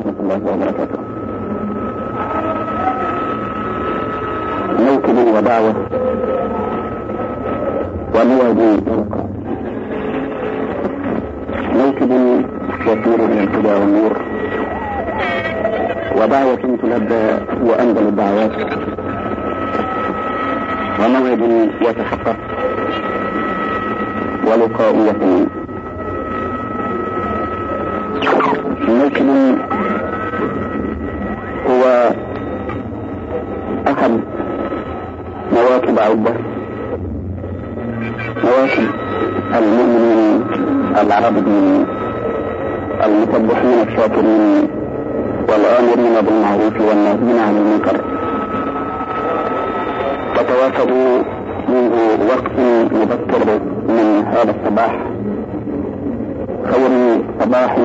ورحمة الله وبركاته. موكب ودعوة وموعد ورقة موكب يسير إلى الهدى والنور. ودعوة تلبى وأنزل الدعوات. وموعد يتحقق. ولقاء يقين المسبحين الشاكرين والآمرين بالمعروف والناهين عن المنكر. وتواصلوا منذ وقت مبكر من هذا الصباح. خير صباح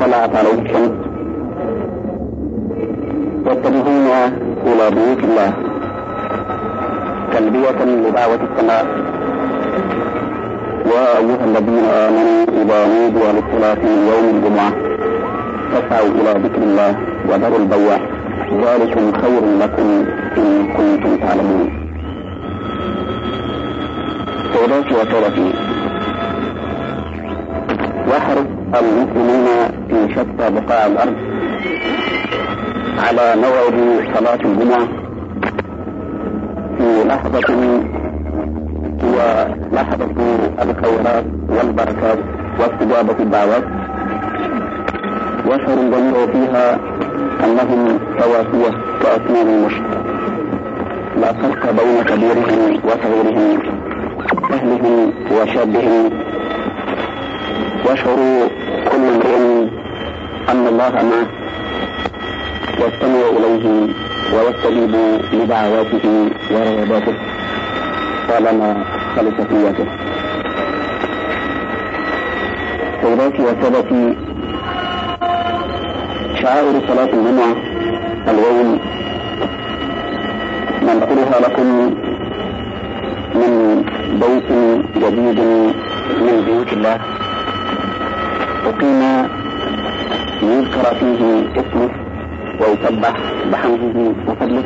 طلعت عليه الشمس يتجهون إلى بيوت الله. تلبية لدعوة السماء يا أيها الذين آمنوا إذا نودوا للصلاة من يوم الجمعة فاسعوا إلى ذكر الله وذروا البيع. ذلكم خير لكم إن كنتم تعلمون. سيداتي وسادتي يحرص المسلمون في شتى بقاع الأرض على موعد صلاة الجمعة في لحظة هي لحظة الخيرات والبركات واستجابة الدعوات. يشعر الجميع فيها أنهم سواسية كأسنان المشط لا فرق بين كبيرهم وصغيرهم أهلهم وشابهم. يشعر كل امرئ أن الله معه. يستمع إليه ويستجيب لدعواته ورغباته. طالما خلصت نيته سيداتي وسادتي شعائر صلاة الجمعة اليوم ننقلها لكم من بيت جديد من بيوت الله. أقيم يذكر فيه اسمه ويسبح بحمده وفضله.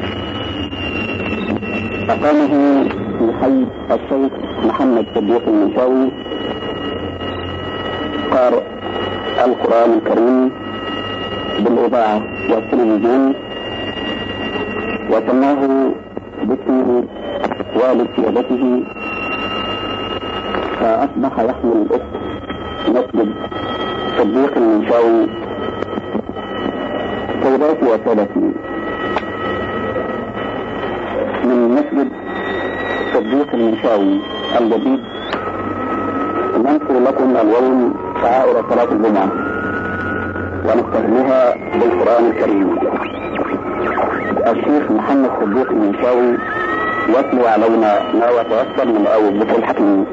أقامه حي الشيخ محمد صديق المنشاوي قارئ القرآن الكريم بالإذاعة والتلفزيون وسماه باسمه والد سيادته. فأصبح يحمل اسم مسجد صديق المنشاوي سيداتي وسادتي من مسجد صديق المنشاوي الجديد ننقل لكم اليوم شعائر صلاة الجمعة ونستهلها بالقرآن الكريم. الشيخ محمد صديق المنشاوي يتلو علينا ما يتيسر من آية الذكر الحكيم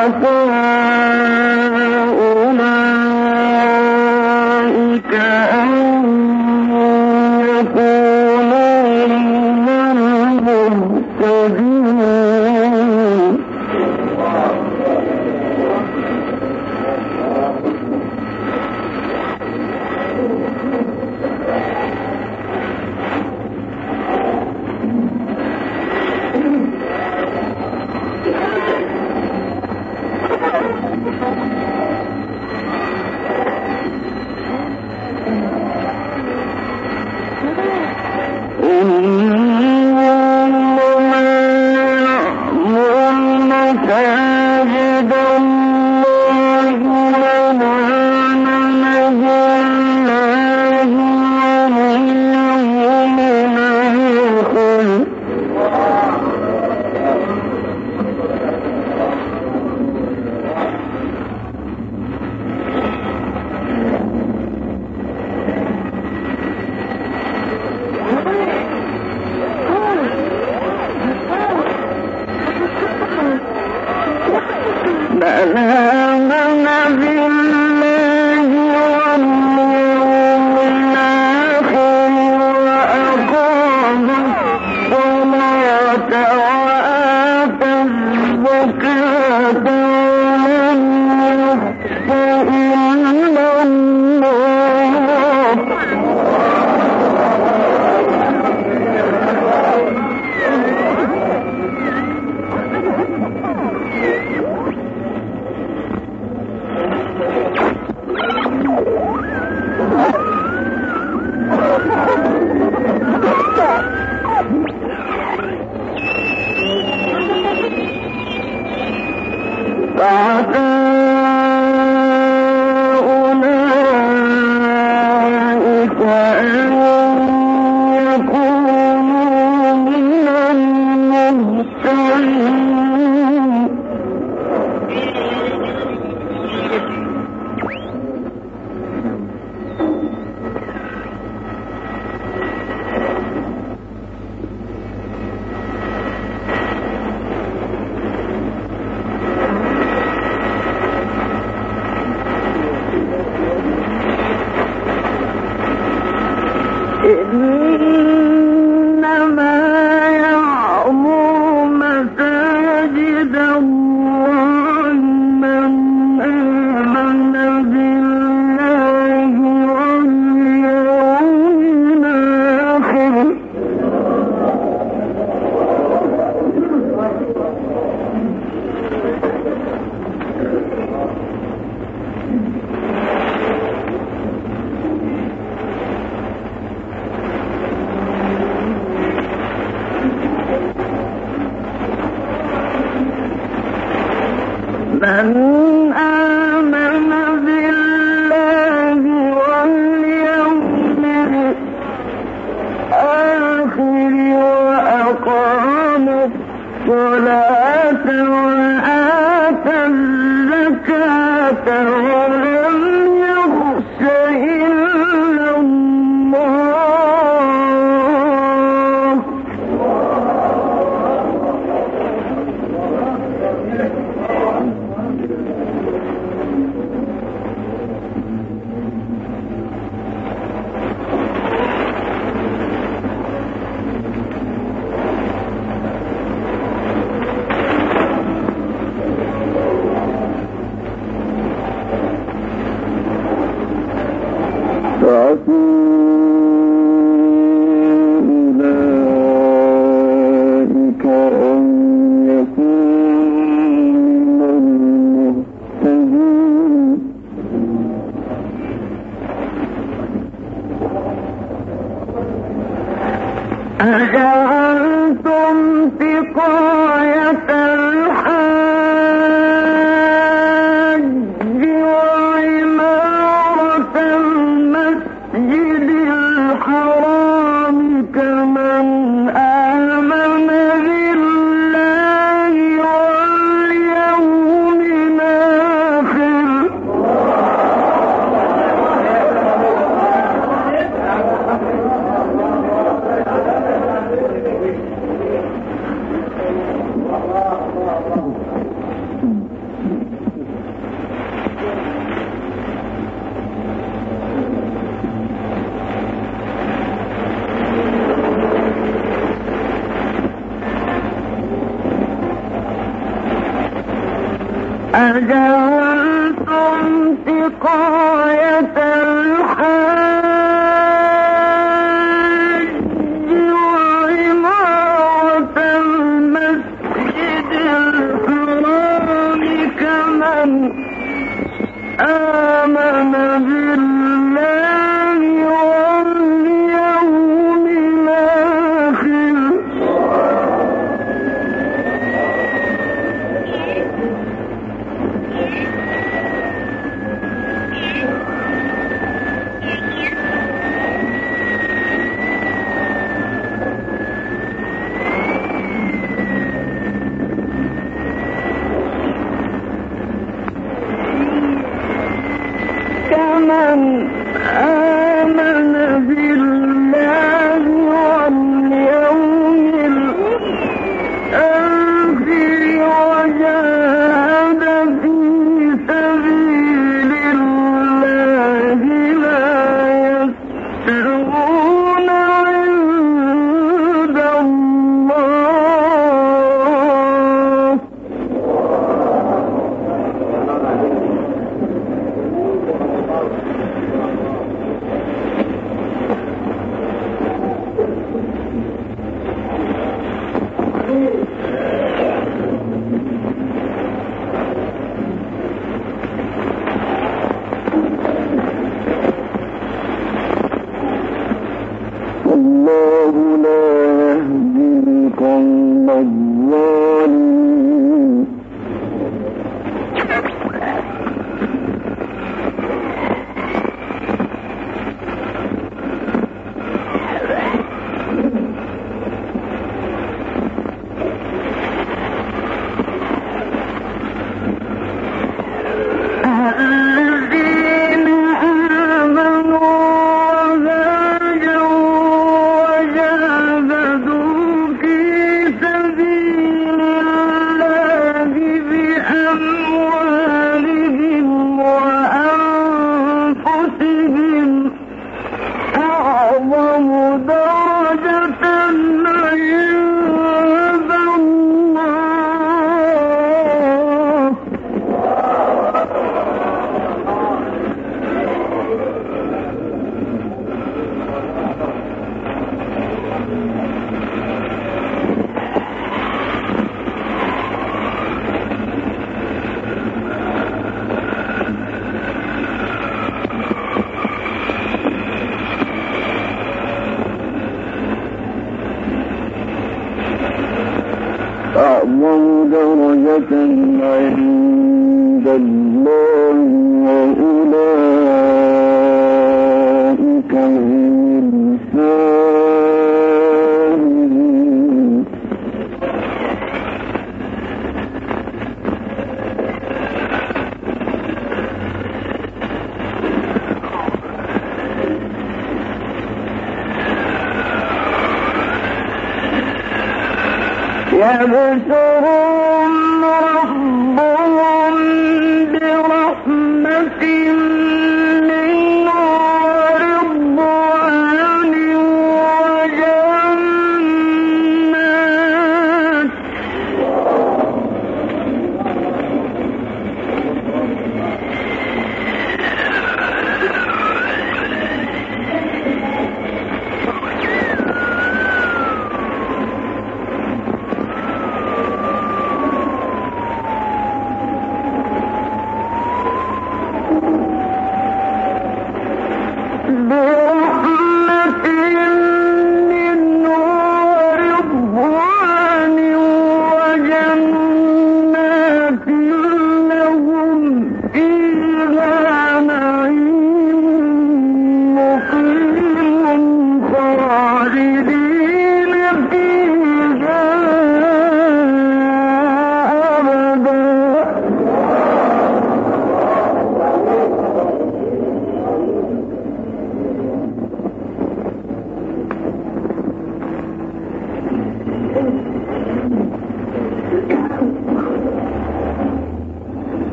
فَقُلْ من أعلم أجعلتم ثقالا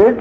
This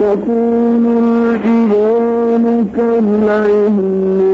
وتكون الجبال كالعهن.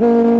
Mm-hmm.